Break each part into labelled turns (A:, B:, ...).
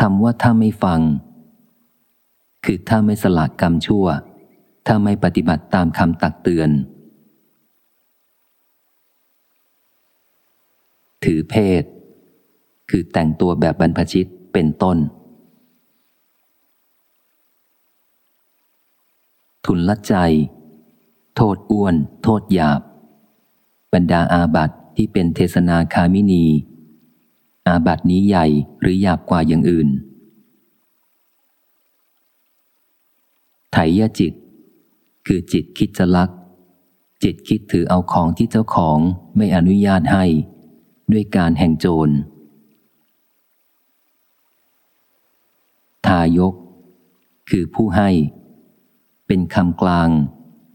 A: คำว่าถ้าไม่ฟัง คือถ้าไม่สละกรรมชั่ว ถ้าไม่ปฏิบัติตามคำตักเตือน ถือเพศ คือแต่งตัวแบบบรรพชิตเป็นต้น ทุนละใจ โทษอ้วน โทษหยาบ บรรดาอาบัตที่เป็นเทศนาคามินี อาบัตินี้ใหญ่หรือหยาบกว่าอย่างอื่น ไถยจิต คือจิตคิดจะลัก จิตคิดถือเอาของที่เจ้าของไม่อนุญาตให้ ด้วยการแห่งโจร ทายก คือผู้ให้ เป็นคำกลาง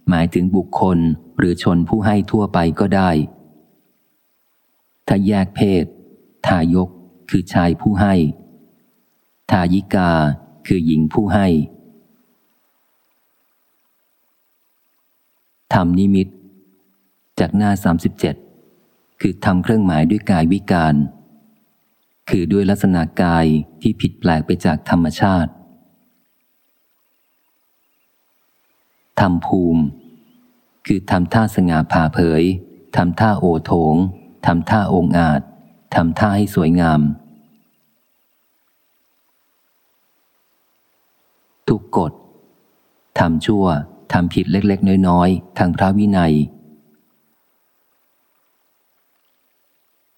A: หมายถึงบุคคลหรือชนผู้ให้ทั่วไปก็ได้ ถ้าแยกเพศ ทายกคือชายผู้ให้ ทายิกาคือหญิงผู้ให้ทำนิมิต จากหน้า 37 คือทำเครื่องหมายด้วยกายวิการ คือด้วยลักษณะกายที่ผิดแปลกไปจากธรรมชาติทำภูมิ คือทำท่าสง่าผ่าเผยทำท่าโอโถงทำท่าองอาจ ทำท่าให้สวยงาม ทุกกฎทำชั่วทำผิดเล็กๆ น้อยๆ ทางพระวินัย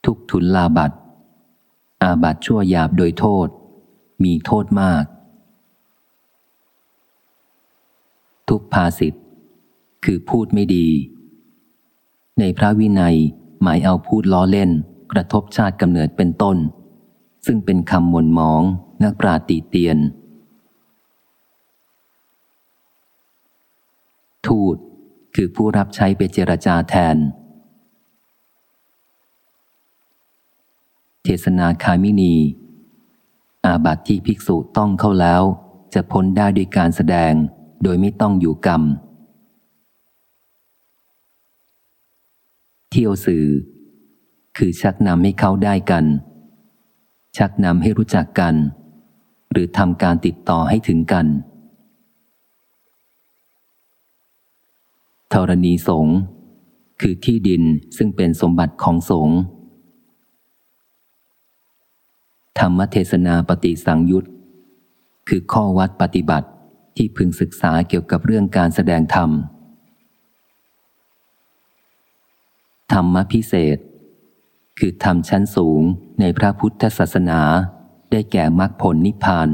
A: ทุกทุนลาบัตอาบัตชั่วหยาบโดยโทษ มีโทษมาก ทุกภาสิทธ์คือพูดไม่ดี ในพระวินัยหมายเอาพูดล้อเล่น กระทบชาติกำเนิดเป็นต้น ซึ่งเป็นคำมนมอง นักปราตีเตียน ทูตคือผู้รับใช้ไปเจรจาแทน เทศนาคามินี อาบัติที่ภิกษุต้องเข้าแล้ว จะพ้นได้ด้วยการแสดงโดยไม่ต้องอยู่กรรม เที่ยวสื่อ คือชักนำให้เขาได้กัน ชักนำให้รู้จักกัน หรือทำการติดต่อให้ถึงกันธรณีสงฆ์คือที่ดินซึ่งเป็นสมบัติของสงฆ์ธรรมเทศนาปฏิสังยุตคือข้อวัดปฏิบัติที่พึงศึกษาเกี่ยวกับเรื่องการแสดงธรรม ธรรมพิเศษ คือธรรมชั้นสูงในพระพุทธศาสนา ได้แก่มรรคผลนิพพาน